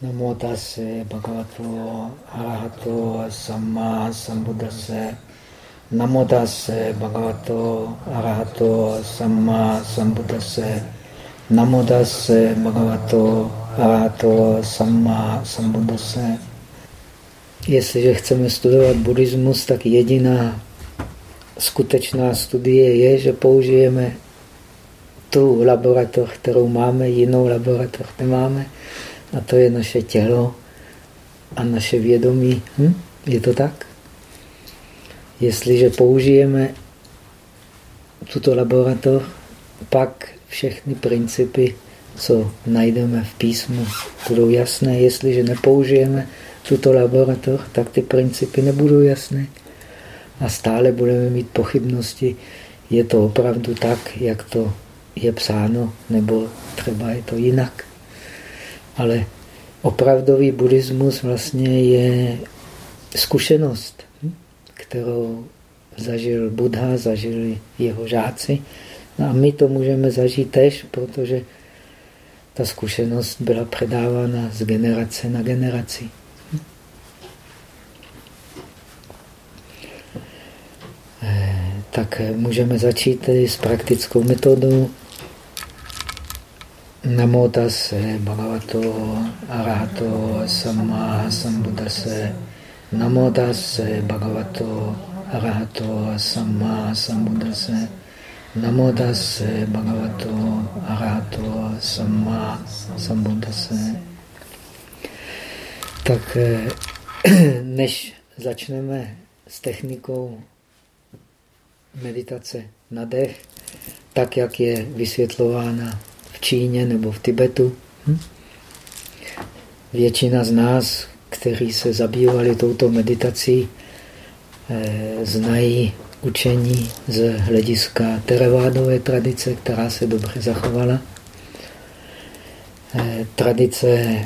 Namo tase bhagavato arahato samma sambuddhase. Namo tase bhagavato arahato samma sambuddhase. Namo tase bhagavato arahato samma sambuddhase. Jestliže chceme studovat buddhismus, tak jediná skutečná studie je, že použijeme tu laboratoř, kterou máme, jinou laboratoř nemáme a to je naše tělo a naše vědomí. Hm? Je to tak? Jestliže použijeme tuto laboratoř, pak všechny principy, co najdeme v písmu, budou jasné. Jestliže nepoužijeme tuto laboratoř, tak ty principy nebudou jasné. A stále budeme mít pochybnosti, je to opravdu tak, jak to je psáno, nebo třeba je to jinak. Ale opravdový buddhismus vlastně je zkušenost, hm, kterou zažil Buddha, zažili jeho žáci. No a my to můžeme zažít tež, protože ta zkušenost byla předávána z generace na generaci. Eh, tak můžeme začít s praktickou metodou Namo tase bhagavato arahato samma sambuddhase. Namo tase bhagavato arahato samma sambuddhase. Namo tase bhagavato arahato samma sambuddhase. Tak eh, než začneme s technikou meditace na dech, tak jak je vysvětlována Číně nebo v Tibetu. Hm? Většina z nás, kteří se zabývali touto meditací, eh, znají učení z hlediska teravádové tradice, která se dobře zachovala. Eh, tradice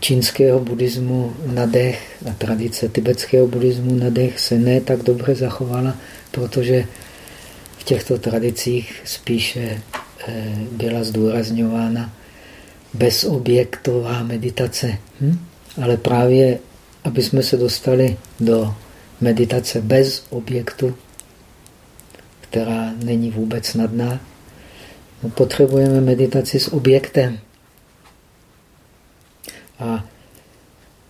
čínského buddhismu na dech a tradice tibetského buddhismu na dech se ne tak dobře zachovala, protože v těchto tradicích spíše byla zdůrazňována bezobjektová meditace. Hm? Ale právě, aby jsme se dostali do meditace bez objektu, která není vůbec snadná, no potřebujeme meditaci s objektem. A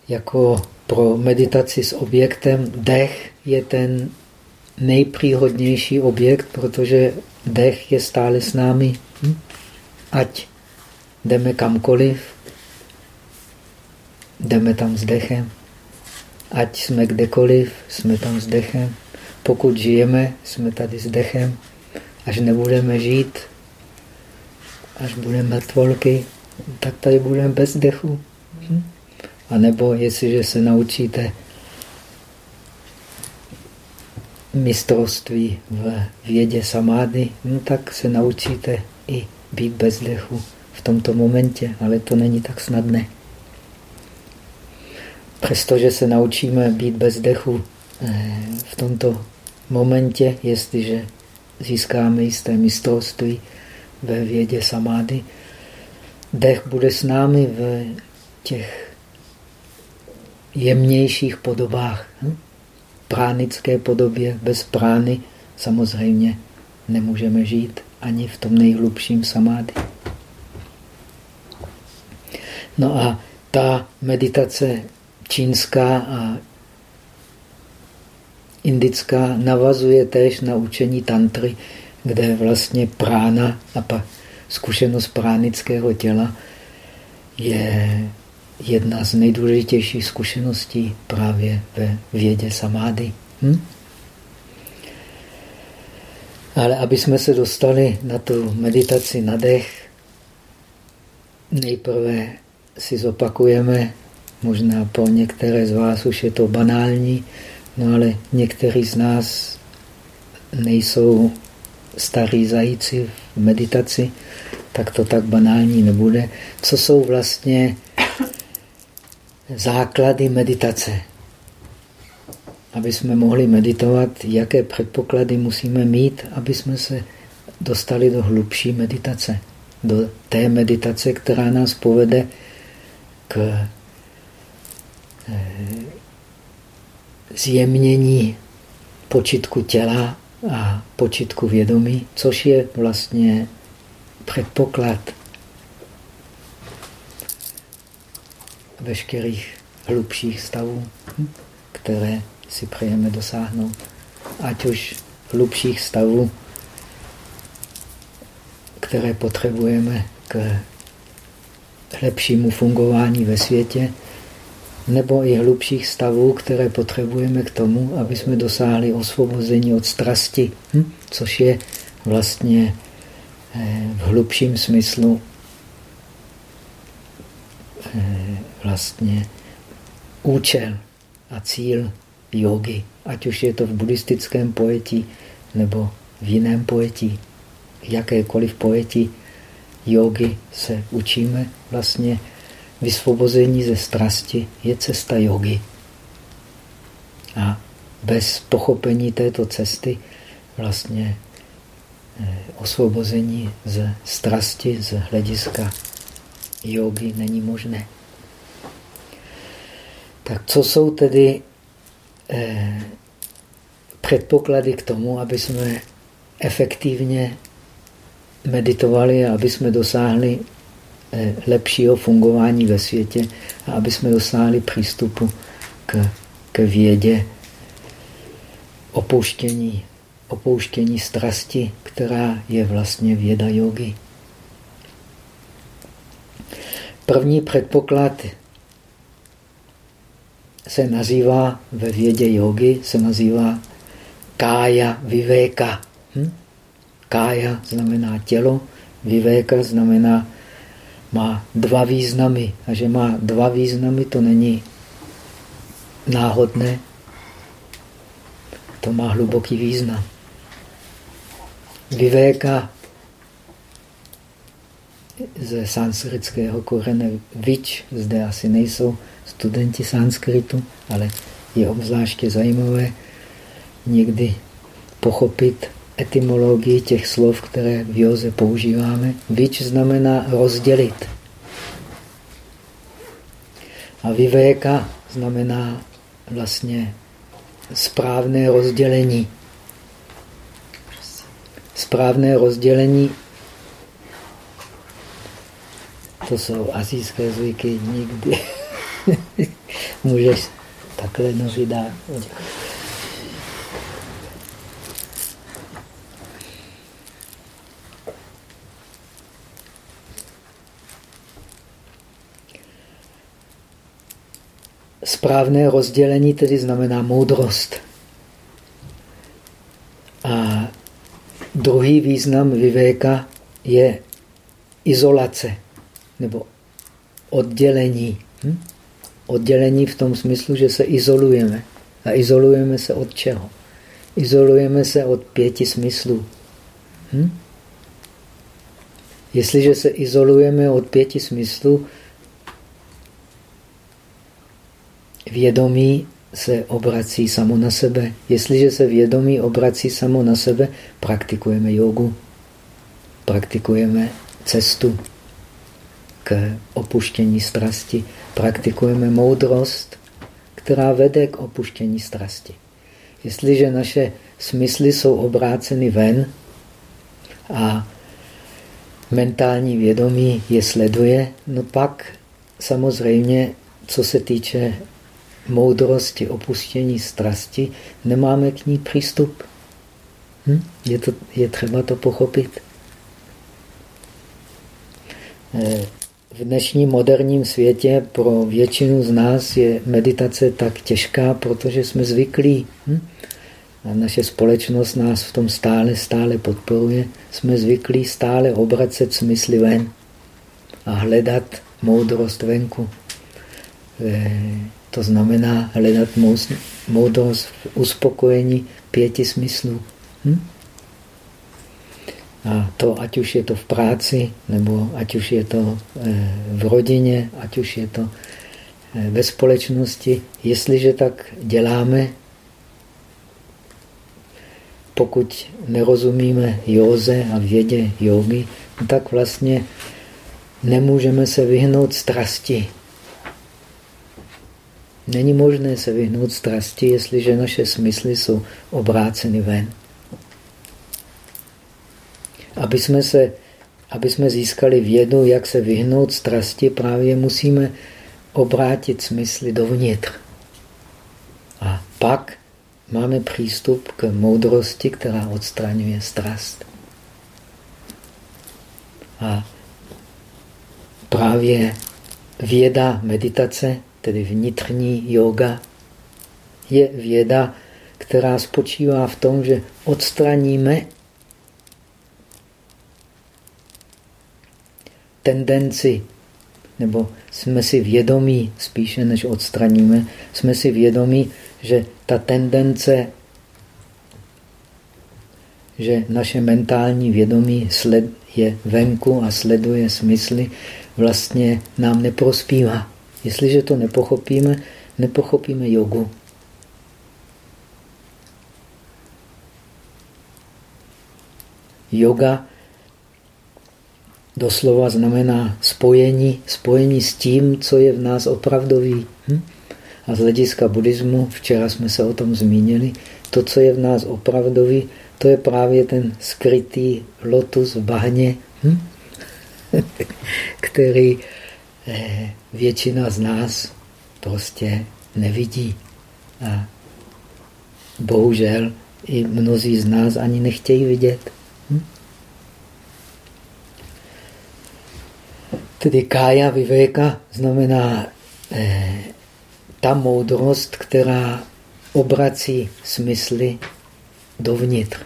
jako pro meditaci s objektem dech je ten nejpříhodnější objekt, protože dech je stále s námi. Ať jdeme kamkoliv, jdeme tam s dechem. Ať jsme kdekoliv, jsme tam s dechem. Pokud žijeme, jsme tady s dechem. Až nebudeme žít, až budeme mrtvolky, tak tady budeme bez dechu. Hm? A nebo jestliže se naučíte mistrovství v vědě samády, no tak se naučíte i být bez dechu v tomto momentě, ale to není tak snadné. Přestože se naučíme být bez dechu eh, v tomto momentě, jestliže získáme jisté mistrovství ve vědě samády, dech bude s námi v těch jemnějších podobách. Hm? pránické podobě, bez prány, samozřejmě nemůžeme žít ani v tom nejhlubším samády. No a ta meditace čínská a indická navazuje též na učení tantry, kde vlastně prána a pa zkušenost pránického těla je jedna z nejdůležitějších zkušeností právě ve vědě samády. Hm? Ale aby jsme se dostali na tu meditaci na dech, nejprve si zopakujeme, možná pro některé z vás už je to banální, no ale někteří z nás nejsou starí zajíci v meditaci, tak to tak banální nebude. Co jsou vlastně základy meditace. Aby jsme mohli meditovat, jaké předpoklady musíme mít, aby jsme se dostali do hlubší meditace. Do té meditace, která nás povede k zjemnění počitku těla a počitku vědomí, což je vlastně předpoklad veškerých hlubších stavů, které si přejeme dosáhnout. Ať už hlubších stavů, které potřebujeme k lepšímu fungování ve světě, nebo i hlubších stavů, které potřebujeme k tomu, aby jsme dosáhli osvobození od strasti, hm? což je vlastně eh, v hlubším smyslu eh, vlastně účel a cíl jogy, ať už je to v buddhistickém pojetí nebo v jiném pojetí. Jakékoliv pojetí jogy se učíme vlastně vysvobození ze strasti je cesta jogy. A bez pochopení této cesty vlastně eh, osvobození ze strasti z hlediska jogy není možné. Tak co jsou tedy eh, předpoklady k tomu, aby jsme efektivně meditovali a aby jsme dosáhli Eh, lepšího fungování ve světě a aby jsme dosáhli přístupu k, k vědě opouštění, opouštění strasti, která je vlastně věda jogy. První předpoklad se nazývá ve vědě jogy, se nazývá kája vivéka. Hm? Kája znamená tělo, vivéka znamená má dva významy. A že má dva významy, to není náhodné. To má hluboký význam. Vivéka ze sanskritského korene vič, zde asi nejsou studenti sanskritu, ale je obzvláště zajímavé někdy pochopit etymologii těch slov, které v józe používáme. Vič znamená rozdělit. A vivéka znamená vlastně správné rozdělení. Správné rozdělení to jsou azijské zvyky, nikdy můžeš takhle nohy dát. Správné rozdělení tedy znamená moudrost. A druhý význam vivéka je izolace nebo oddělení. Hm? Oddělení v tom smyslu, že se izolujeme. A izolujeme se od čeho? Izolujeme se od pěti smyslů. Hm? Jestliže se izolujeme od pěti smyslů, vědomí se obrací samo na sebe. Jestliže se vědomí obrací samo na sebe, praktikujeme jogu, praktikujeme cestu k opuštění strasti, praktikujeme moudrost, která vede k opuštění strasti. Jestliže naše smysly jsou obráceny ven a mentální vědomí je sleduje, no pak samozřejmě, co se týče moudrosti, opuštění strasti, nemáme k ní přístup. Hm? Je, to, je třeba to pochopit. Eh, v dnešním moderním světě pro většinu z nás je meditace tak těžká, protože jsme zvyklí. Hm? A naše společnost nás v tom stále, stále podporuje. Jsme zvyklí stále obracet smysly ven a hledat moudrost venku. Eh, to znamená hledat moudrost v uspokojení pěti smyslů. Hm? A to, ať už je to v práci, nebo ať už je to eh, v rodině, ať už je to eh, ve společnosti, jestliže tak děláme, pokud nerozumíme józe a vědě jogy, tak vlastně nemůžeme se vyhnout strasti. Není možné se vyhnout strasti, jestliže naše smysly jsou obráceny ven. Aby jsme, se, aby jsme získali vědu, jak se vyhnout strasti, právě musíme obrátit smysly dovnitř. A pak máme přístup k moudrosti, která odstraňuje strast. A právě věda meditace, tedy vnitřní yoga, je věda, která spočívá v tom, že odstraníme tendenci, nebo jsme si vědomí, spíše než odstraníme, jsme si vědomí, že ta tendence, že naše mentální vědomí sled, je venku a sleduje smysly, vlastně nám neprospívá. Jestliže to nepochopíme, nepochopíme jogu. Yoga doslova znamená spojení, spojení s tím, co je v nás opravdový. Hm? A z hlediska buddhismu, včera jsme se o tom zmínili, to, co je v nás opravdový, to je právě ten skrytý lotus v bahně, hm? který eh, většina z nás prostě nevidí. A bohužel i mnozí z nás ani nechtějí vidět. Tedy kája vivéka znamená eh, ta moudrost, která obrací smysly dovnitř.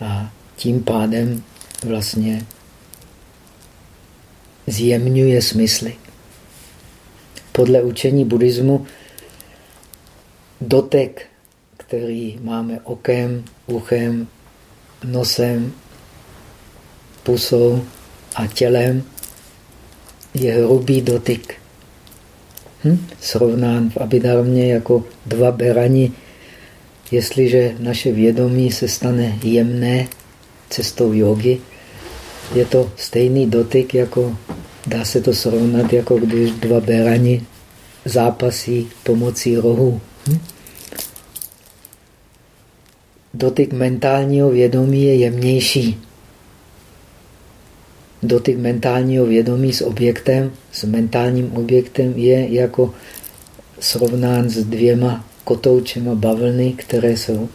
A tím pádem vlastně zjemňuje smysly. Podle učení buddhismu dotek, který máme okem, uchem, nosem, pusou a tělem, je hrubý dotyk. Hm? Srovnán v Abidarmě jako dva berani Jestliže naše vědomí se stane jemné cestou jogy, je to stejný dotyk, jako dá se to srovnat, jako když dva berani zápasí pomocí rohu. Hm? Dotyk mentálního vědomí je jemnější. Dotyk mentálního vědomí s objektem, s mentálním objektem je jako srovnán s dvěma kotoučema bavlny, které jsou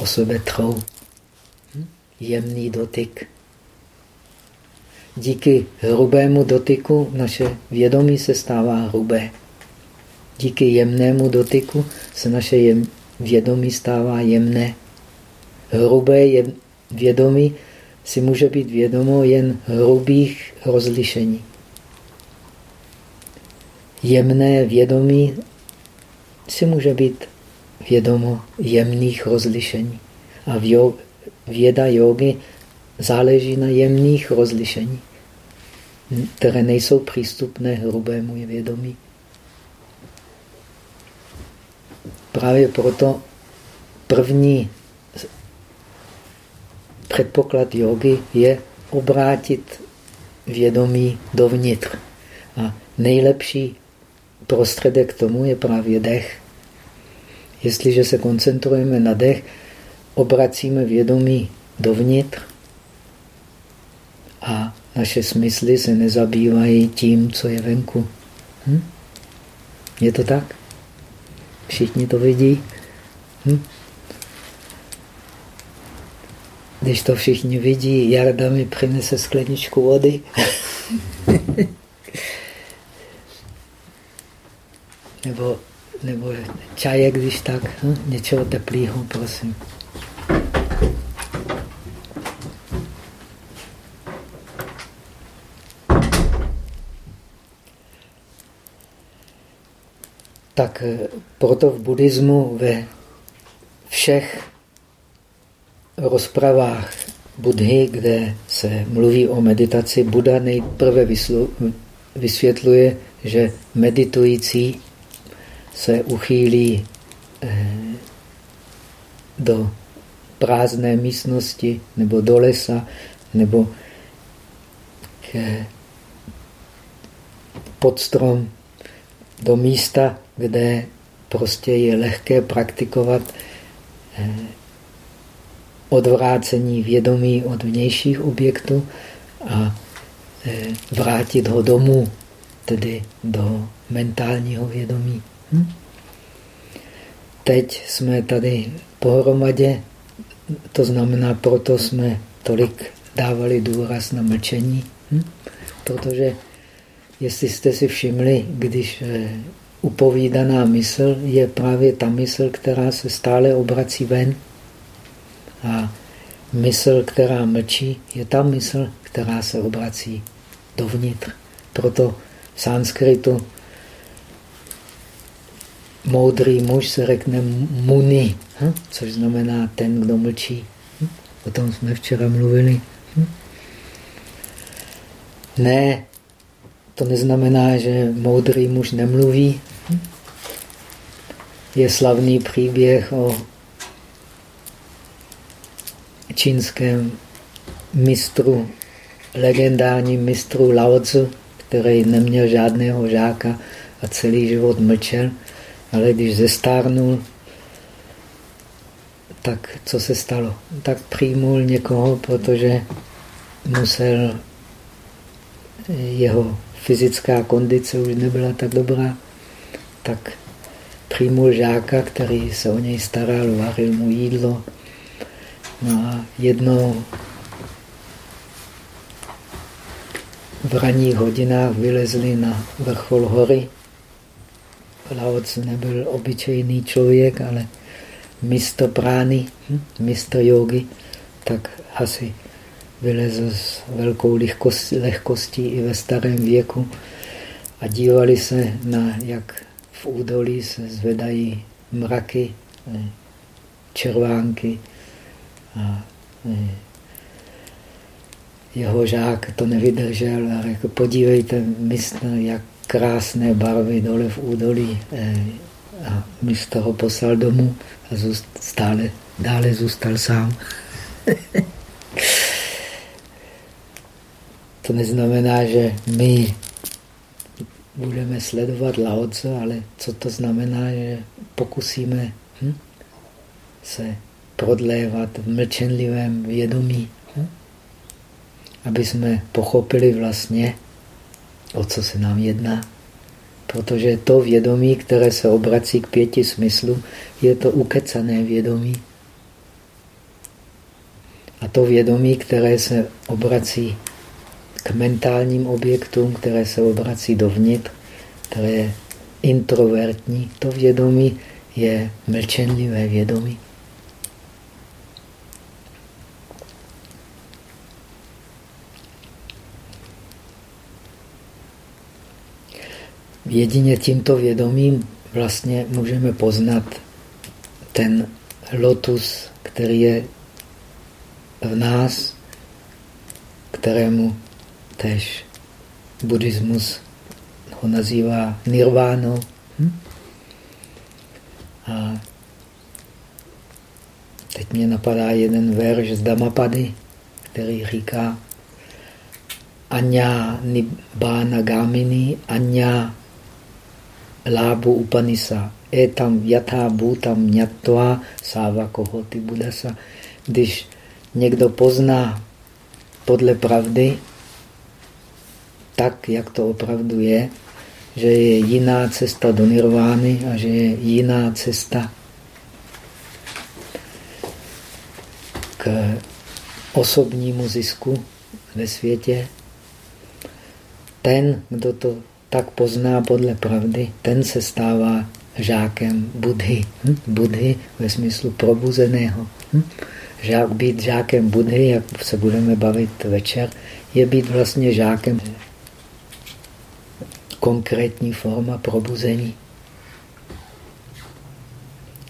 o sebe trou. Jemný dotyk. Díky hrubému dotyku naše vědomí se stává hrubé. Díky jemnému dotyku se naše vědomí stává jemné. Hrubé je, vědomí si může být vědomo jen hrubých rozlišení. Jemné vědomí si může být vědomo jemných rozlišení. A věda jogy záleží na jemných rozlišení, které nejsou přístupné hrubému vědomí. Právě proto první předpoklad jogy je obrátit vědomí dovnitř. A nejlepší prostředek k tomu je právě dech. Jestliže se koncentrujeme na dech, obracíme vědomí dovnitř a naše smysly se nezabývají tím, co je venku. Hm? Je to tak? Všichni to vidí? Hm? Když to všichni vidí, Jarda mi přinese skleničku vody. nebo, nebo čaje, když tak, hm? něčeho teplého, prosím. Tak eh, proto v buddhismu ve všech rozpravách Budhy, kde se mluví o meditaci, Buda nejprve vysvětluje, že meditující se uchýlí eh, do prázdné místnosti nebo do lesa nebo pod strom do místa, kde prostě je lehké praktikovat eh, odvrácení vědomí od vnějších objektů a eh, vrátit ho domů, tedy do mentálního vědomí. Hm? Teď jsme tady pohromadě, to znamená, proto jsme tolik dávali důraz na mlčení, hm? protože jestli jste si všimli, když eh, upovídaná mysl je právě ta mysl, která se stále obrací ven. A mysl, která mlčí, je ta mysl, která se obrací dovnitř. Proto v sanskritu moudrý muž se řekne muni, hm? což znamená ten, kdo mlčí. Hm? O tom jsme včera mluvili. Hm? Ne, to neznamená, že moudrý muž nemluví. Je slavný příběh o čínském mistru, legendárním mistru Lao Tzu, který neměl žádného žáka a celý život mlčel, ale když zestárnul, tak co se stalo? Tak přijmul někoho, protože musel jeho fyzická kondice už nebyla tak dobrá, tak přijmul žáka, který se o něj staral, vařil mu jídlo. No a jednou v ranních hodinách vylezli na vrchol hory. Laoc nebyl obyčejný člověk, ale místo prány, hm, místo jogy, tak asi vylezl s velkou lehkostí, lehkostí i ve starém věku a dívali se na, jak v údolí se zvedají mraky, eh, červánky a eh, jeho žák to nevydržel a řekl, podívejte, mistr, jak krásné barvy dole v údolí. Eh, a mistr ho poslal domů a stále dále zůstal sám. To neznamená, že my budeme sledovat Laoce, ale co to znamená, že pokusíme hm, se prodlévat v mlčenlivém vědomí, hm, aby jsme pochopili vlastně, o co se nám jedná. Protože to vědomí, které se obrací k pěti smyslu, je to ukecané vědomí. A to vědomí, které se obrací k mentálním objektům, které se obrací dovnitř, které je introvertní. To vědomí je mlčenlivé vědomí. Jedině tímto vědomím vlastně můžeme poznat ten lotus, který je v nás, kterému Tež buddhismus ho nazývá nirvánou. Hm? A teď mě napadá jeden verš z Damapady, který říká Anya Nibbana Gamini, Anya Lábu Upanisa, Etam Yatha Bhutam Nyatva Savakohoti Budasa. Když někdo pozná podle pravdy, tak, jak to opravdu je, že je jiná cesta do nirvány a že je jiná cesta k osobnímu zisku ve světě. Ten, kdo to tak pozná podle pravdy, ten se stává žákem Budhy. Hm? Budhy ve smyslu probuzeného. Hm? Žák, být žákem Budhy, jak se budeme bavit večer, je být vlastně žákem konkrétní forma probuzení.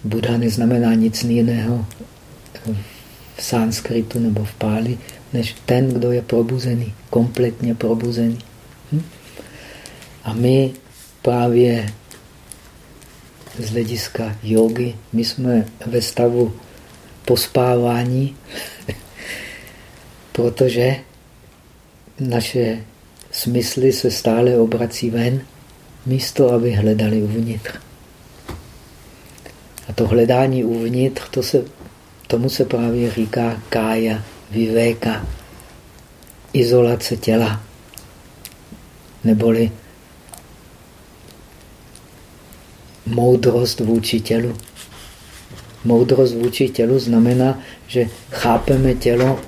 Buddha neznamená nic jiného v sanskritu nebo v páli, než ten, kdo je probuzený, kompletně probuzený. A my právě z hlediska jogy, my jsme ve stavu pospávání, protože naše smysly se stále obrací ven místo aby hledali uvnitř. A to hledání uvnitř, to se, tomu se právě říká kája, vivéka, izolace těla, neboli moudrost vůči tělu. Moudrost vůči tělu znamená, že chápeme tělo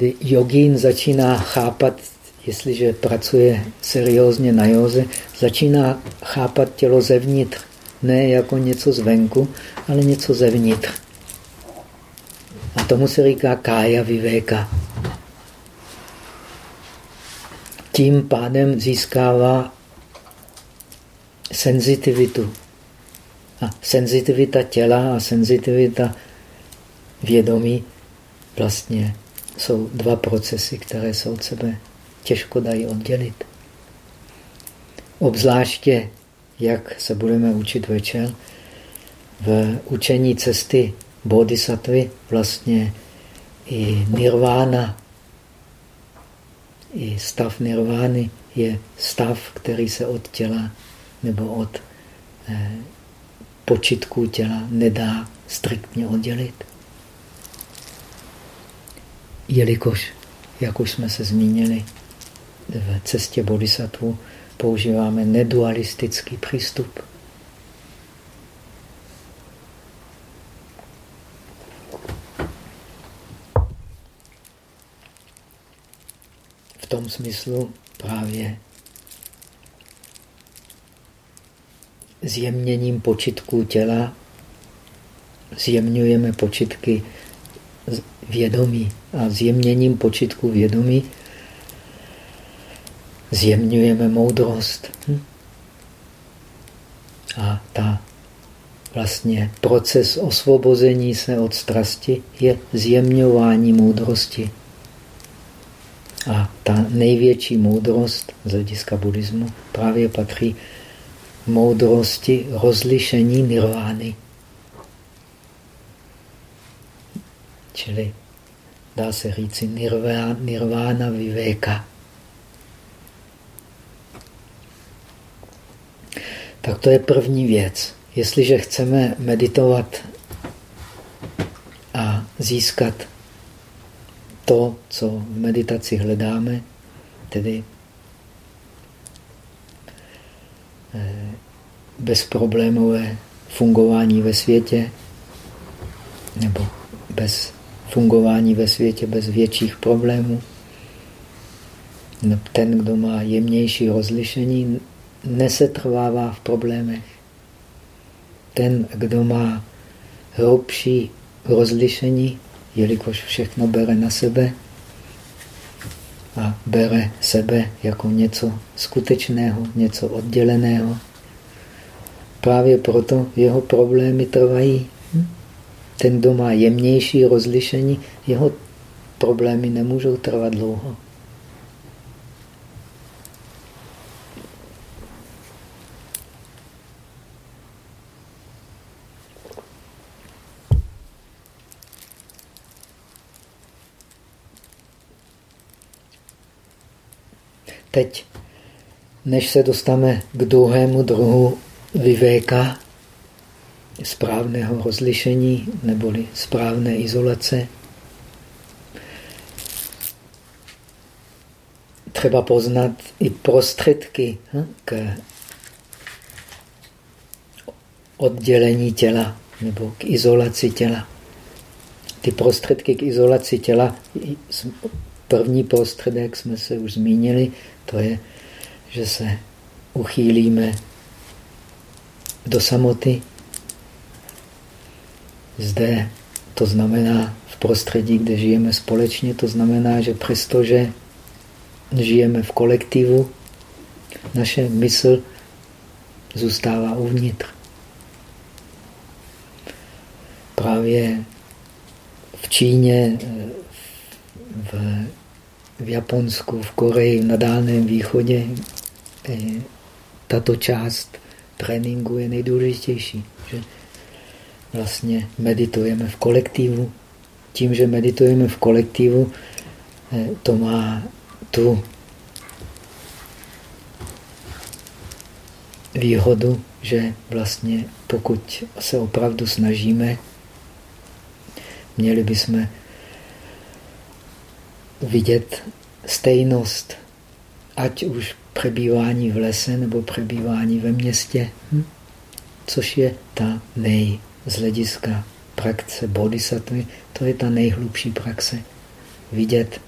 Tedy jogín začíná chápat, jestliže pracuje seriózně na józe, začíná chápat tělo zevnitř. Ne jako něco zvenku, ale něco zevnitř. A tomu se říká kája vivéka. Tím pádem získává senzitivitu. A senzitivita těla a senzitivita vědomí vlastně jsou dva procesy, které se od sebe těžko dají oddělit. Obzvláště, jak se budeme učit večer, v učení cesty bodhisattvy vlastně i nirvána, i stav nirvány je stav, který se od těla nebo od eh, počitků těla nedá striktně oddělit jelikož, jak už jsme se zmínili, v cestě bodhisattva používáme nedualistický přístup. V tom smyslu právě zjemněním počitků těla zjemňujeme počitky vědomí a zjemněním počitku vědomí zjemňujeme moudrost. Hm? A ta vlastně proces osvobození se od strasti je zjemňování moudrosti. A ta největší moudrost z hlediska buddhismu právě patří moudrosti rozlišení nirvány. Čili dá se říci nirvána, nirvána vivéka. Tak to je první věc. Jestliže chceme meditovat a získat to, co v meditaci hledáme, tedy eh, bezproblémové fungování ve světě nebo bez fungování ve světě bez větších problémů. Ten, kdo má jemnější rozlišení, nesetrvává v problémech. Ten, kdo má hrubší rozlišení, jelikož všechno bere na sebe a bere sebe jako něco skutečného, něco odděleného, právě proto jeho problémy trvají ten, kdo má jemnější rozlišení, jeho problémy nemůžou trvat dlouho. Teď, než se dostaneme k druhému druhu vyvéka, správného rozlišení neboli správné izolace. Třeba poznat i prostředky hm, k oddělení těla nebo k izolaci těla. Ty prostředky k izolaci těla, první prostředek jsme se už zmínili, to je, že se uchýlíme do samoty, zde to znamená v prostředí, kde žijeme společně, to znamená, že přestože žijeme v kolektivu, naše mysl zůstává uvnitř. Právě v Číně, v, v Japonsku, v Koreji, na Dálném východě eh, tato část tréninku je nejdůležitější. Že vlastně meditujeme v kolektivu. Tím, že meditujeme v kolektivu, eh, to má tu výhodu, že vlastně pokud se opravdu snažíme, měli bychom vidět stejnost, ať už přebývání v lese nebo přebývání ve městě, hm? což je ta nej z hlediska praxe bodhisattvy, to je ta nejhlubší praxe. Vidět,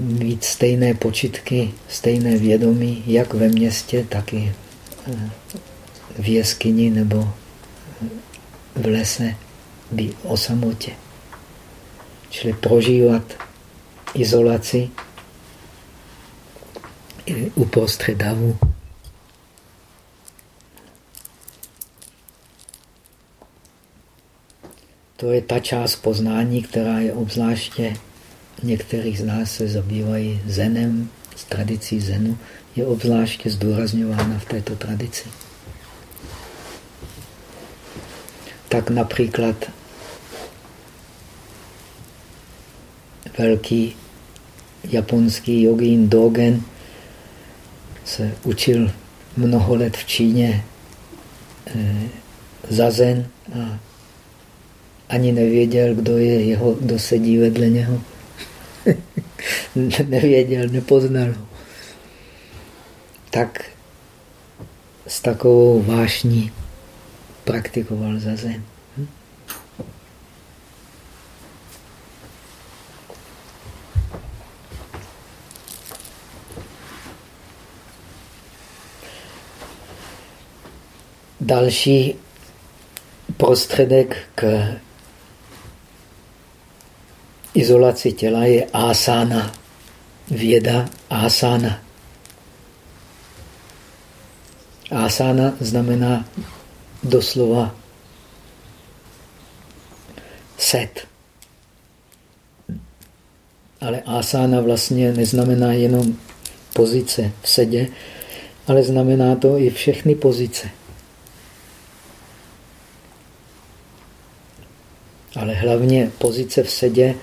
mít stejné počitky, stejné vědomí, jak ve městě, tak i eh, v jeskyni nebo v lese, o samotě. Čili prožívat izolaci uprostřed davu. To je ta část poznání, která je obzvláště, některých z nás se zabývají zenem, s tradicí zenu, je obzvláště zdůrazňována v této tradici. Tak například velký japonský jogín Dogen se učil mnoho let v Číně eh, zazen a ani nevěděl, kdo je jeho, kdo sedí vedle něho. nevěděl, nepoznal ho. Tak s takovou vášní praktikoval zazen. Další prostředek k izolaci těla je asana. Věda asana. Asana znamená doslova set. Ale asana vlastně neznamená jenom pozice v sedě, ale znamená to i všechny pozice. Ale hlavně pozice v sedě.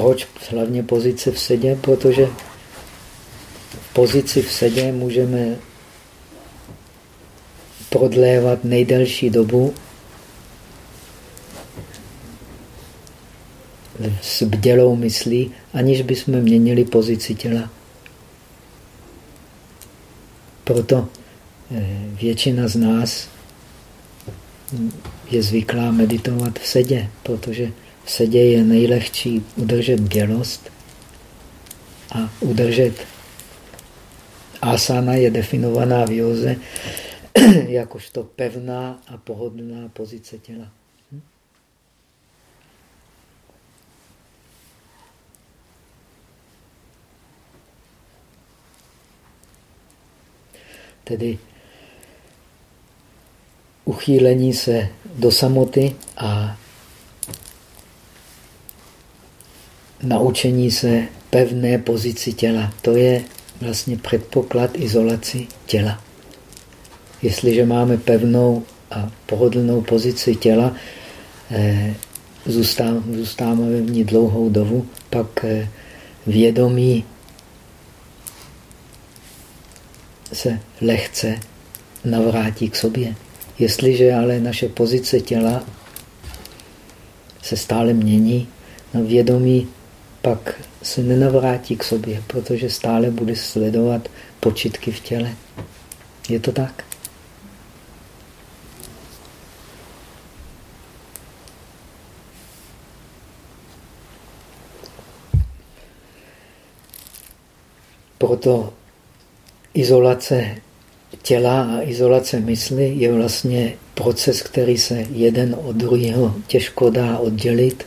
Proč hlavně pozice v sedě? Protože v pozici v sedě můžeme prodlévat nejdelší dobu s bdělou myslí, aniž bychom měnili pozici těla. Proto eh, většina z nás je zvyklá meditovat v sedě, protože v sedě je nejlehčí udržet bělost a udržet asana je definovaná v józe jakožto pevná a pohodlná pozice těla. Hm? Tedy uchýlení se do samoty a naučení se pevné pozici těla. To je vlastně předpoklad izolaci těla. Jestliže máme pevnou a pohodlnou pozici těla, eh, zůstáváme v ní dlouhou dobu, pak eh, vědomí se lehce navrátí k sobě. Jestliže ale naše pozice těla se stále mění, na vědomí pak se nenavrátí k sobě, protože stále bude sledovat počitky v těle. Je to tak? Proto izolace těla a izolace mysli je vlastně proces, který se jeden od druhého těžko dá oddělit.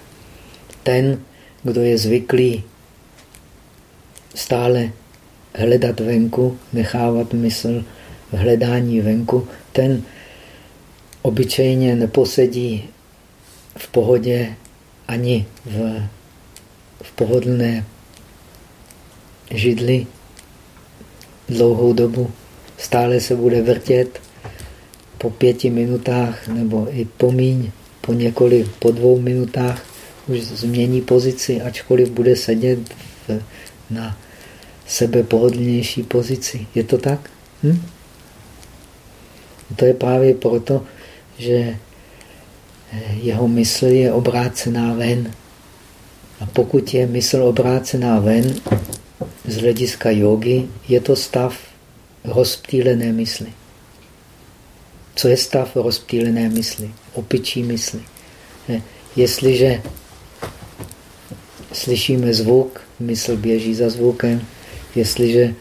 Ten, kdo je zvyklý stále hledat venku, nechávat mysl hledání venku, ten obyčejně neposedí v pohodě ani v, v pohodlné židli dlouhou dobu. Stále se bude vrtět po pěti minutách nebo i pomíň, po několik, po dvou minutách změní pozici, ačkoliv bude sedět v, na sebepohodlnější pozici. Je to tak? Hm? To je právě proto, že eh, jeho mysl je obrácená ven. A pokud je mysl obrácená ven, z hlediska jogy, je to stav rozptýlené mysli. Co je stav rozptýlené mysli? Opičí mysli. Eh, jestliže slyšíme zvuk, mysl běží za zvukem. Jestliže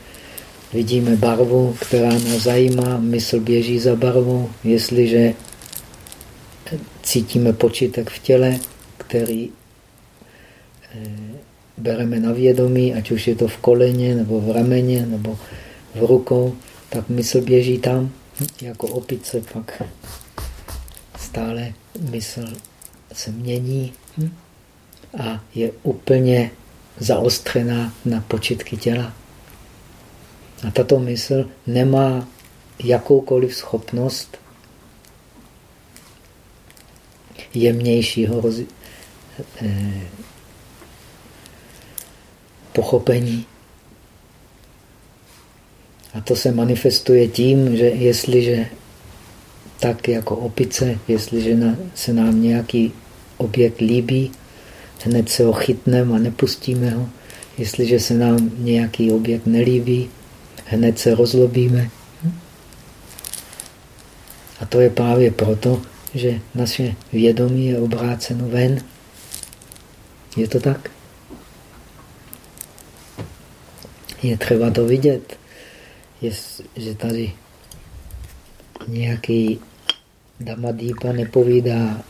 vidíme barvu, která nás zajímá, mysl běží za barvou. Jestliže cítíme počítek v těle, který eh, bereme na vědomí, ať už je to v koleně, nebo v rameně, nebo v rukou, tak mysl běží tam, jako opice pak stále mysl se mění a je úplně zaostřená na počitky těla. A tato mysl nemá jakoukoliv schopnost jemnějšího eh, pochopení. A to se manifestuje tím, že jestliže tak jako opice, jestliže se nám nějaký objekt líbí, hned se ho chytneme a nepustíme ho. Jestliže se nám nějaký objekt nelíbí, hned se rozlobíme. A to je právě proto, že naše vědomí je obráceno ven. Je to tak? Je třeba to vidět, je, že tady nějaký Damadýpa nepovídá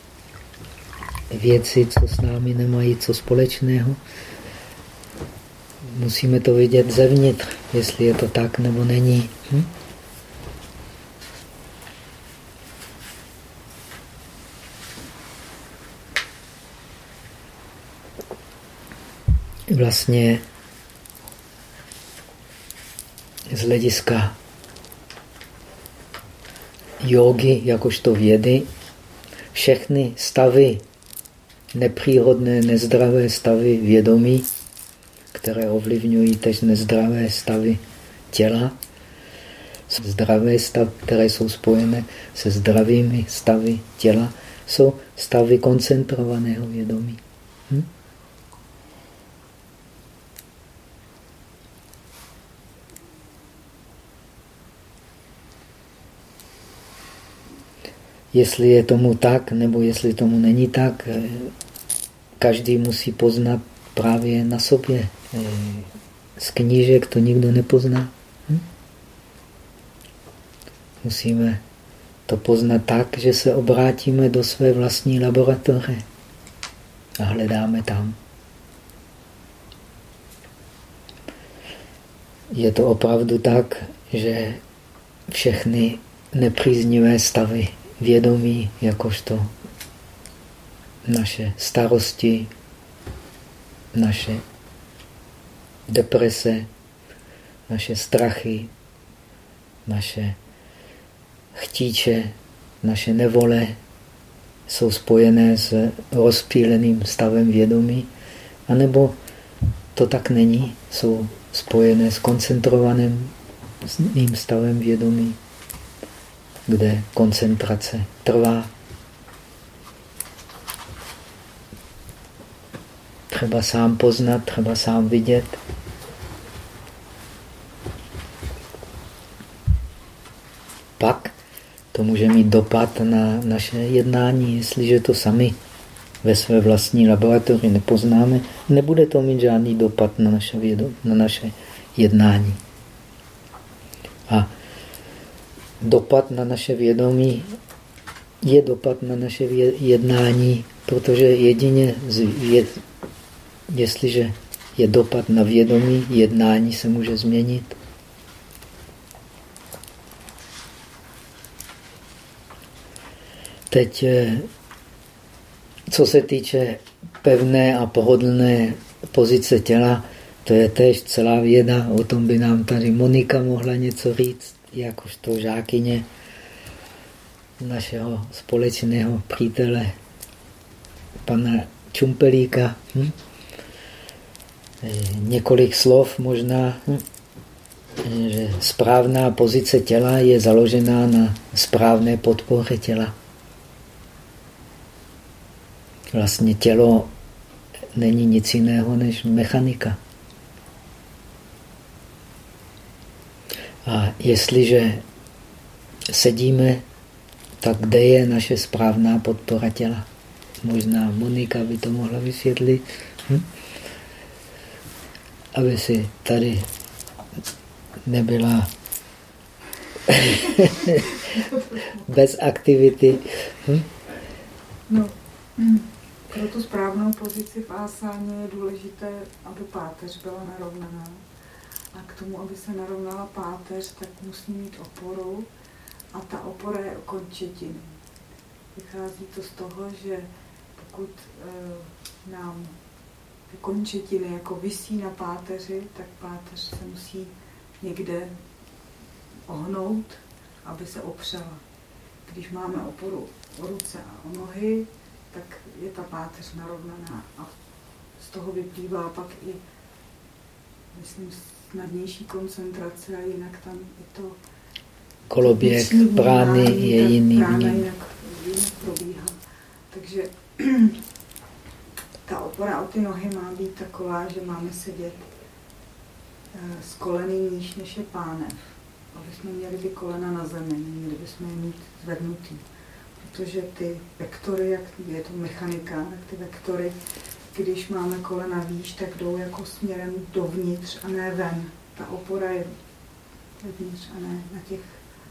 věci, co s námi nemají co společného. Musíme to vidět zevnitř, jestli je to tak nebo není. Hm? Vlastně z hlediska jogy, jakožto vědy, všechny stavy nepříhodné, nezdravé stavy vědomí, které ovlivňují tež nezdravé stavy těla, zdravé stavy, které jsou spojené se zdravými stavy těla, jsou stavy koncentrovaného vědomí. Hm? Jestli je tomu tak, nebo jestli tomu není tak, každý musí poznat právě na sobě. Eh, z knížek to nikdo nepozná. Hm? Musíme to poznat tak, že se obrátíme do své vlastní laboratoře a hledáme tam. Je to opravdu tak, že všechny nepříznivé stavy vědomí jakožto naše starosti, naše deprese, naše strachy, naše chtíče, naše nevole jsou spojené s rozpíleným stavem vědomí, anebo to tak není, jsou spojené s koncentrovaným stavem vědomí kde koncentrace trvá. Třeba sám poznat, třeba sám vidět. Pak to může mít dopad na naše jednání, jestliže to sami ve své vlastní laboratoři nepoznáme, nebude to mít žádný dopad na naše, vědom, na naše jednání. A dopad na naše vědomí je dopad na naše jednání, protože jedině, je, Jestliže je dopad na vědomí, jednání se může změnit. Teď, eh, co se týče pevné a pohodlné pozice těla, to je tež celá věda, o tom by nám tady Monika mohla něco říct, jakožto žákyně našeho společného přítele, pana Čumpelíka. Hm? Eh, několik slov možná, hm? že správná pozice těla je založená na správné podpoře těla. Vlastně tělo není nic jiného než mechanika. A jestliže sedíme, tak kde je naše správná podpora těla? Možná Monika by to mohla vysvětlit. Hm? Aby si tady nebyla bez aktivity. Hm? No, pro tu správnou pozici v asáně je důležité, aby páteř byla narovnaná. A k tomu, aby se narovnala páteř, tak musí mít oporu a ta opora je končetiny. Vychází to z toho, že pokud e, nám končetiny jako vysí na páteři, tak páteř se musí někde ohnout, aby se opřela. Když máme oporu o ruce a o nohy, tak je ta páteř narovnaná a z toho vyplývá pak i, myslím, snadnější koncentrace a jinak tam je to koloběh prány je jiný. Prána jinak, jinak probíhá. Takže ta opora o ty nohy má být taková, že máme sedět eh, z koleny níž než je pánev. Aby jsme měli ty kolena na zemi, měli bychom je mít zvednutý. Protože ty vektory, jak je to mechanika, tak ty vektory, když máme kolena výš, tak jdou jako směrem dovnitř a ne ven. Ta opora je vevnitř a ne na těch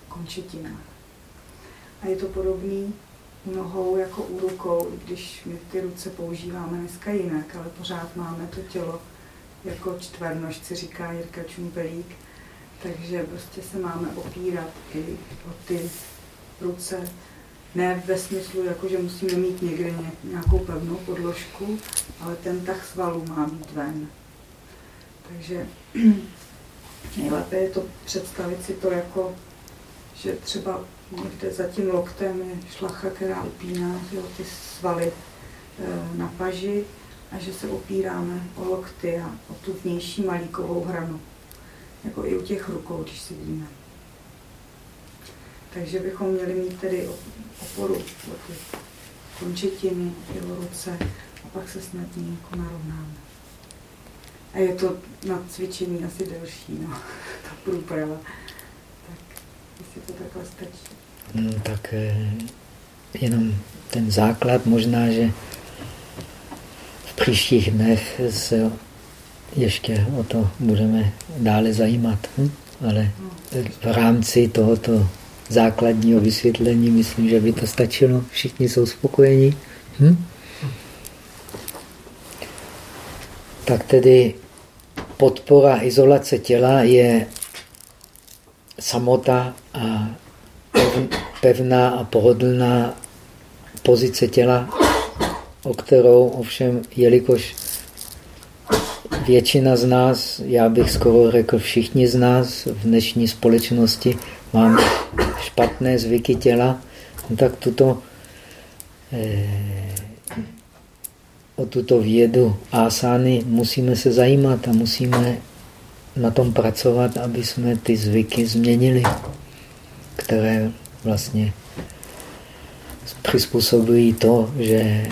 končetinách. A je to podobný nohou jako u rukou, i když my ty ruce používáme dneska jinak, ale pořád máme to tělo jako čtvernožci, říká Jirka Čumpelík. Takže prostě se máme opírat i o ty ruce, ne ve smyslu, jako že musíme mít někde nějakou pevnou podložku, ale ten tah svalů má být ven. Takže nejlépe je to představit si to jako, že třeba někde za tím loktem je šlacha, která upíná jo, ty svaly e, na paži a že se opíráme o lokty a o tu vnější malíkovou hranu. Jako i u těch rukou, když si víme. Takže bychom měli mít tedy oporu o ty končetiny o ruce a pak se snadně jako narovnáme. A je to na cvičení asi delší, no, ta průprava. Tak, jestli to takhle stačí. No, tak eh, jenom ten základ možná, že v příštích dnech se ještě o to budeme dále zajímat. Hm? Ale v rámci tohoto základního vysvětlení myslím, že by to stačilo. Všichni jsou spokojení. Hm? Tak tedy podpora izolace těla je samota a pevná a pohodlná pozice těla, o kterou ovšem, jelikož většina z nás, já bych skoro řekl všichni z nás v dnešní společnosti, máme špatné zvyky těla, no tak tuto, eh, o tuto vědu asány musíme se zajímat a musíme na tom pracovat, aby jsme ty zvyky změnili, které vlastně přizpůsobují to, že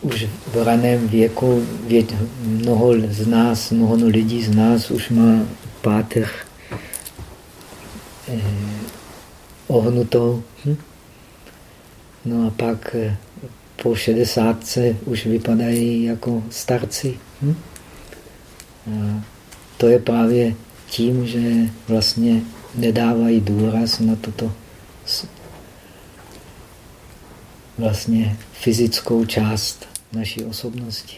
už v raném věku mnoho z nás, mnoho lidí z nás už má páteř eh, ohnutou. Hm? No a pak eh, po šedesátce už vypadají jako starci. Hm? A to je právě tím, že vlastně nedávají důraz na tuto vlastně fyzickou část naší osobnosti.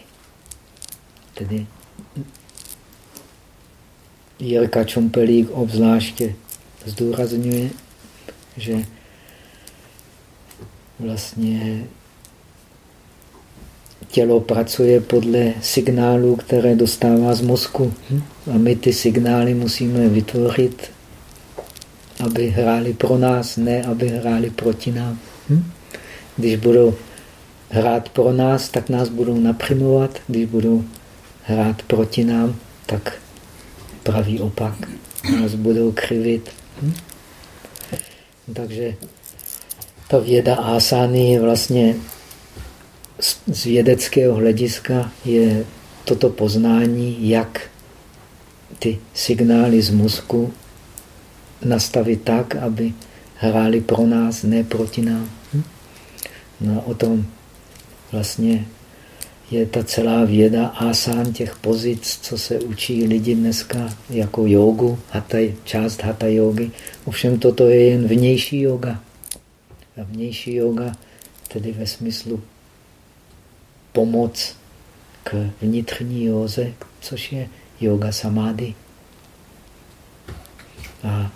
Tedy Jirka Čumpelík obzvláště zdůrazňuje, že vlastně tělo pracuje podle signálů, které dostává z mozku. Hm? A my ty signály musíme vytvořit, aby hráli pro nás, ne aby hráli proti nám. Hm? Když budou hrát pro nás, tak nás budou naprimovat. Když budou hrát proti nám, tak pravý opak. Nás budou křivit. Hm? Takže ta věda asány je vlastně z vědeckého hlediska je toto poznání, jak ty signály z mozku nastavit tak, aby hráli pro nás, ne proti nám. Hm? No a o tom vlastně je ta celá věda asán těch pozic, co se učí lidi dneska jako jogu, hatha, část hatha jogy. Ovšem toto je jen vnější yoga. A vnější yoga, tedy ve smyslu pomoc k vnitřní józe, což je yoga samády. A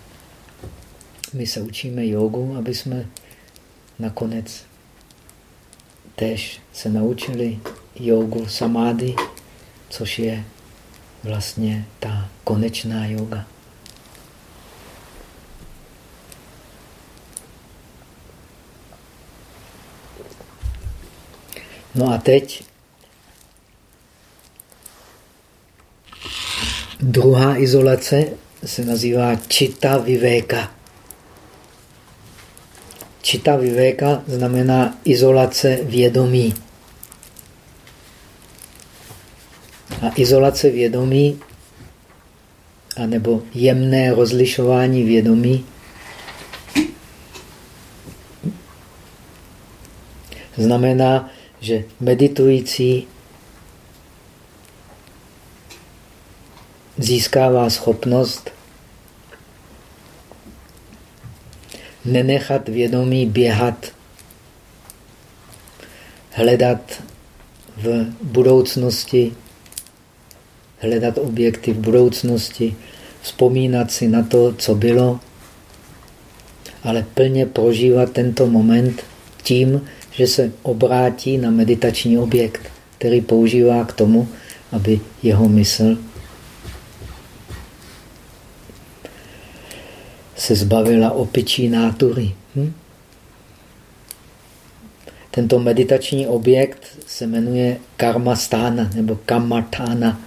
my se učíme jogu, aby jsme nakonec tež se naučili jogu samády, což je vlastně ta konečná yoga. No a teď druhá izolace se nazývá čita vivéka. Čita vivéka znamená izolace vědomí. A izolace vědomí, anebo jemné rozlišování vědomí, znamená, že meditující získává schopnost nenechat vědomí běhat, hledat v budoucnosti, hledat objekty v budoucnosti, vzpomínat si na to, co bylo, ale plně prožívat tento moment tím, že se obrátí na meditační objekt, který používá k tomu, aby jeho mysl se zbavila opičí nátury. Hm? Tento meditační objekt se jmenuje karma stána nebo kamatána.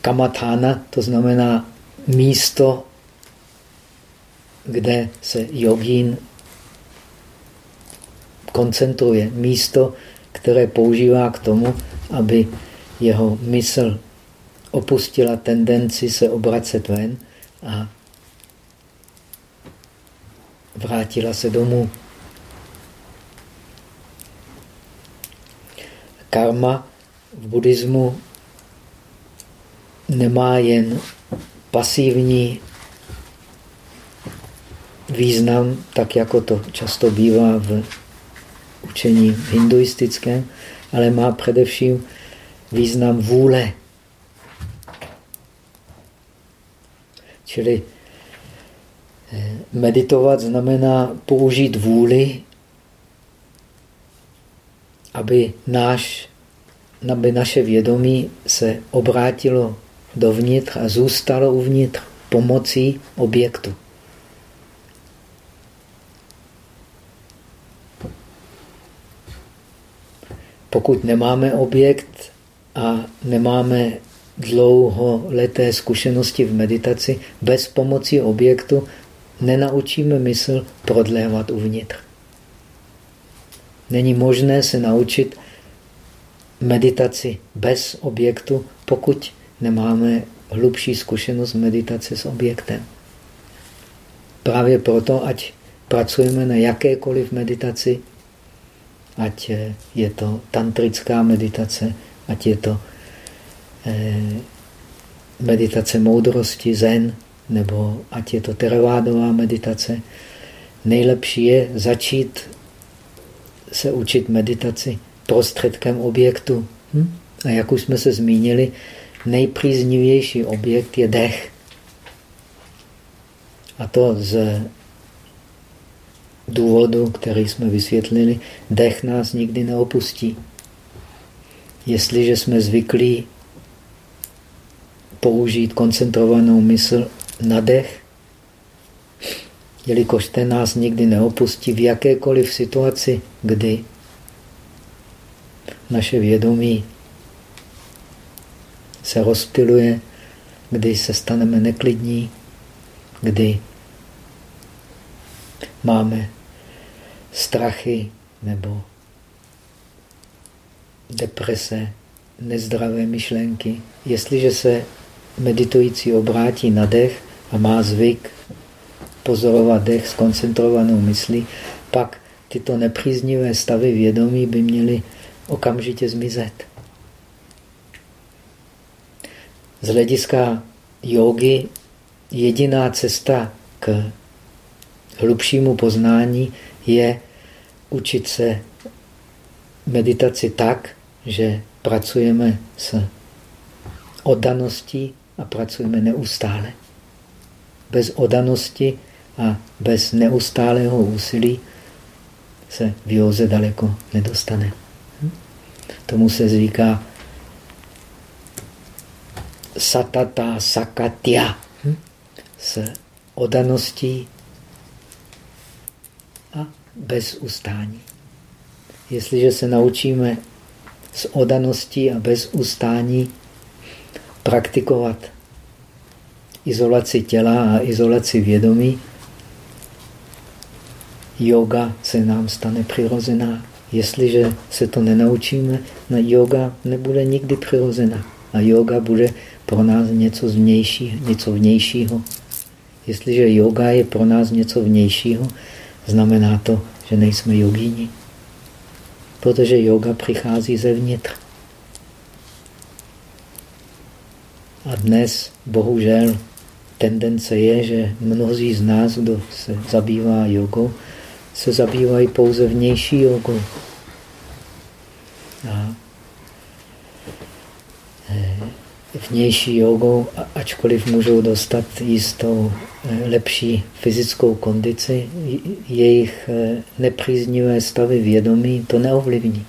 Kamatána to znamená místo, kde se jogín koncentruje. Místo, které používá k tomu, aby jeho mysl opustila tendenci se obracet ven a vrátila se domů. Karma v buddhismu nemá jen pasivní význam, tak jako to často bývá v učení hinduistickém, ale má především význam vůle. Čili eh, meditovat znamená použít vůli, aby, náš, aby naše vědomí se obrátilo dovnitř a zůstalo uvnitř pomocí objektu. Pokud nemáme objekt a nemáme dlouholeté zkušenosti v meditaci, bez pomoci objektu nenaučíme mysl prodlévat uvnitř. Není možné se naučit meditaci bez objektu, pokud nemáme hlubší zkušenost meditace s objektem. Právě proto, ať pracujeme na jakékoliv meditaci, ať je to tantrická meditace, ať je to meditace moudrosti, zen, nebo ať je to teravádová meditace. Nejlepší je začít se učit meditaci prostředkem objektu. Hm? A jak už jsme se zmínili, nejpříznivější objekt je dech. A to z důvodu, který jsme vysvětlili, dech nás nikdy neopustí. Jestliže jsme zvyklí použít koncentrovanou mysl na dech, jelikož ten nás nikdy neopustí v jakékoliv situaci, kdy naše vědomí se rozptiluje, kdy se staneme neklidní, kdy máme strachy nebo deprese, nezdravé myšlenky. Jestliže se meditující obrátí na dech a má zvyk pozorovat dech s koncentrovanou myslí, pak tyto nepříznivé stavy vědomí by měly okamžitě zmizet. Z hlediska jogy jediná cesta k hlubšímu poznání je učit se meditaci tak, že pracujeme s oddaností a pracujeme neustále. Bez oddanosti a bez neustálého úsilí se v józe daleko nedostane. Hm? Tomu se říká satata sakatya hm? s odaností a bez ustání. Jestliže se naučíme s odaností a bez ustání praktikovat izolaci těla a izolaci vědomí, yoga se nám stane přirozená. Jestliže se to nenaučíme, na yoga nebude nikdy přirozená. A yoga bude pro nás něco vnějšího, něco vnějšího. Jestliže yoga je pro nás něco vnějšího, znamená to, že nejsme jogíni. Protože yoga přichází zevnitř. A dnes, bohužel, tendence je, že mnozí z nás, kdo se zabývá jogou, se zabývají pouze vnější jogou. A eh, vnější jogou, ačkoliv můžou dostat jistou eh, lepší fyzickou kondici, jejich eh, nepříznivé stavy vědomí to neovlivní.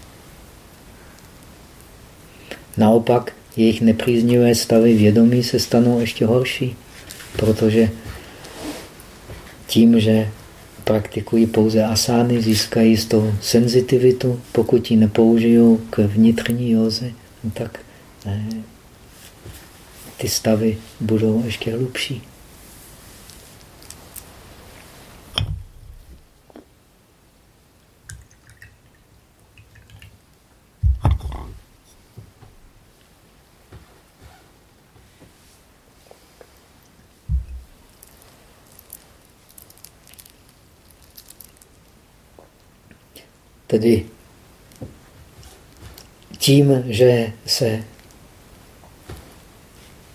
Naopak, jejich nepříznivé stavy vědomí se stanou ještě horší, protože tím, že praktikují pouze asány, získají z toho senzitivitu, pokud ji nepoužijou k vnitřní józe, tak eh, ty stavy budou ještě hlubší. Tedy tím, že se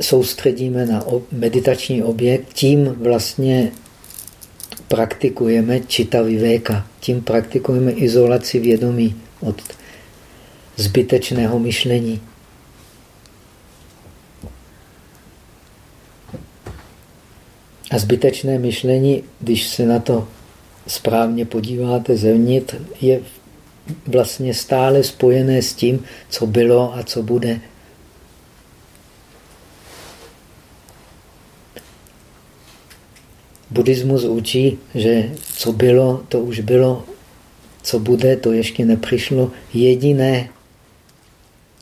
soustředíme na meditační objekt, tím vlastně praktikujeme čita vivéka. Tím praktikujeme izolaci vědomí od zbytečného myšlení. A zbytečné myšlení, když se na to správně podíváte zevnitř, je vlastně stále spojené s tím, co bylo a co bude. Buddhismus učí, že co bylo, to už bylo, co bude, to ještě nepřišlo. Jediné,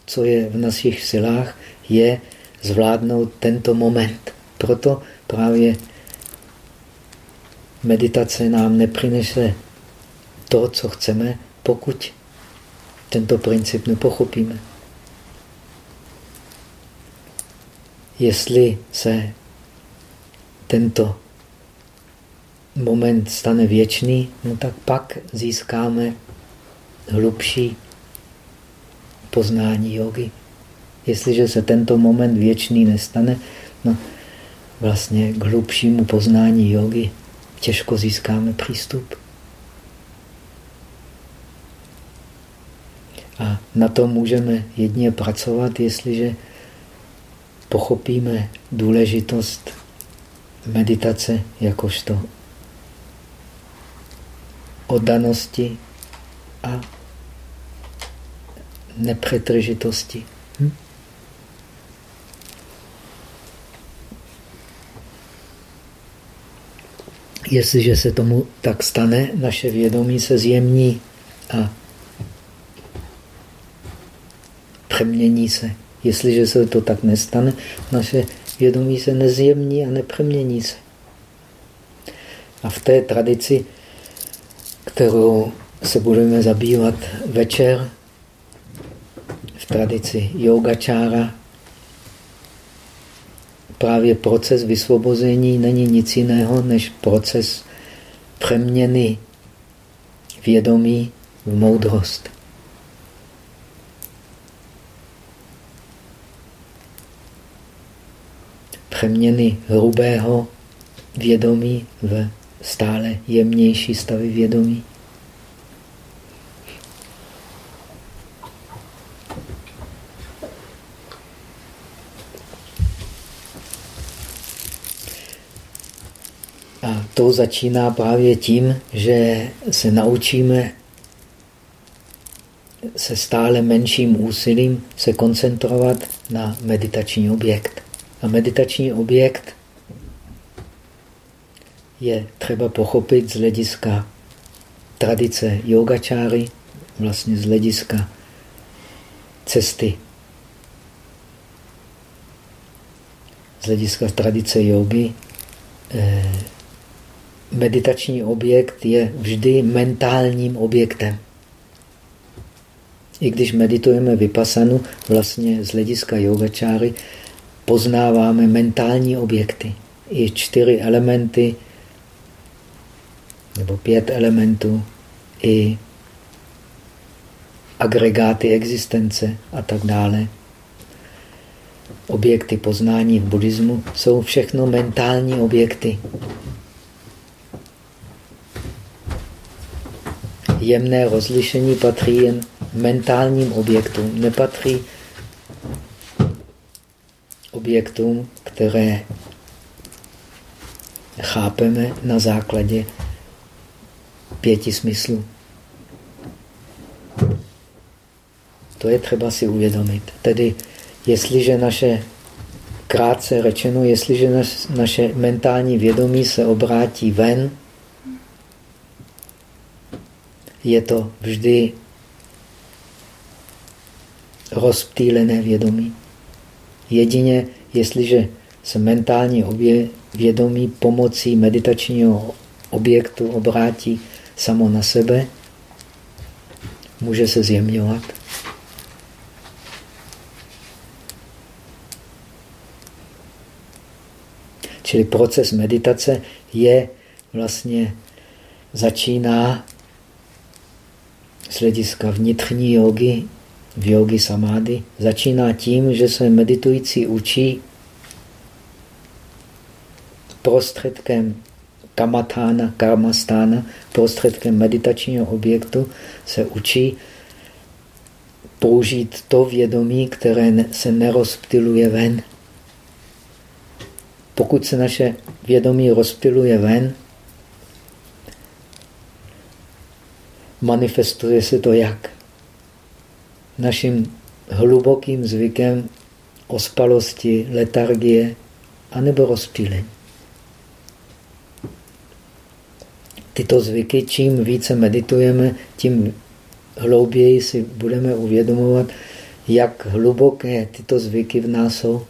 co je v našich silách, je zvládnout tento moment. Proto právě meditace nám nepřinese to, co chceme, pokud tento princip nepochopíme. Jestli se tento moment stane věčný, no tak pak získáme hlubší poznání jogy. Jestliže se tento moment věčný nestane, no vlastně k hlubšímu poznání jogy těžko získáme přístup. A na tom můžeme jedně pracovat, jestliže pochopíme důležitost meditace jakožto oddanosti a nepřetržitosti. Hm? Jestliže se tomu tak stane, naše vědomí se zjemní a přemění se. Jestliže se to tak nestane, naše vědomí se nezjemní a nepřemění se. A v té tradici, kterou se budeme zabývat večer, v tradici yogačára, právě proces vysvobození není nic jiného než proces přeměny vědomí v moudrost. Přeměny hrubého vědomí v stále jemnější stavy vědomí. A to začíná právě tím, že se naučíme se stále menším úsilím se koncentrovat na meditační objekt. A meditační objekt je třeba pochopit z hlediska tradice yogačáry, vlastně z hlediska cesty. Z hlediska tradice jogy eh, meditační objekt je vždy mentálním objektem. I když meditujeme vypasanu, vlastně z hlediska yogačáry poznáváme mentální objekty. I čtyři elementy nebo pět elementů, i agregáty existence a tak dále. Objekty poznání v buddhismu jsou všechno mentální objekty. Jemné rozlišení patří jen mentálním objektům, nepatří objektům, které chápeme na základě pěti smyslů. To je třeba si uvědomit. Tedy, jestliže naše, krátce řečeno, jestliže naš, naše mentální vědomí se obrátí ven, je to vždy rozptýlené vědomí. Jedině, jestliže se mentální obě, vědomí pomocí meditačního objektu obrátí samo na sebe, může se zjemňovat. Čili proces meditace je vlastně začíná z hlediska vnitřní jogy, v jogi samády, začíná tím, že se meditující učí prostředkem kamatána, karmastána, prostředkem meditačního objektu se učí použít to vědomí, které se nerozptiluje ven. Pokud se naše vědomí rozptiluje ven, manifestuje se to jak? Naším hlubokým zvykem ospalosti, letargie anebo rozptýlení. tyto zvyky, čím více meditujeme, tím hlouběji si budeme uvědomovat, jak hluboké tyto zvyky v nás jsou.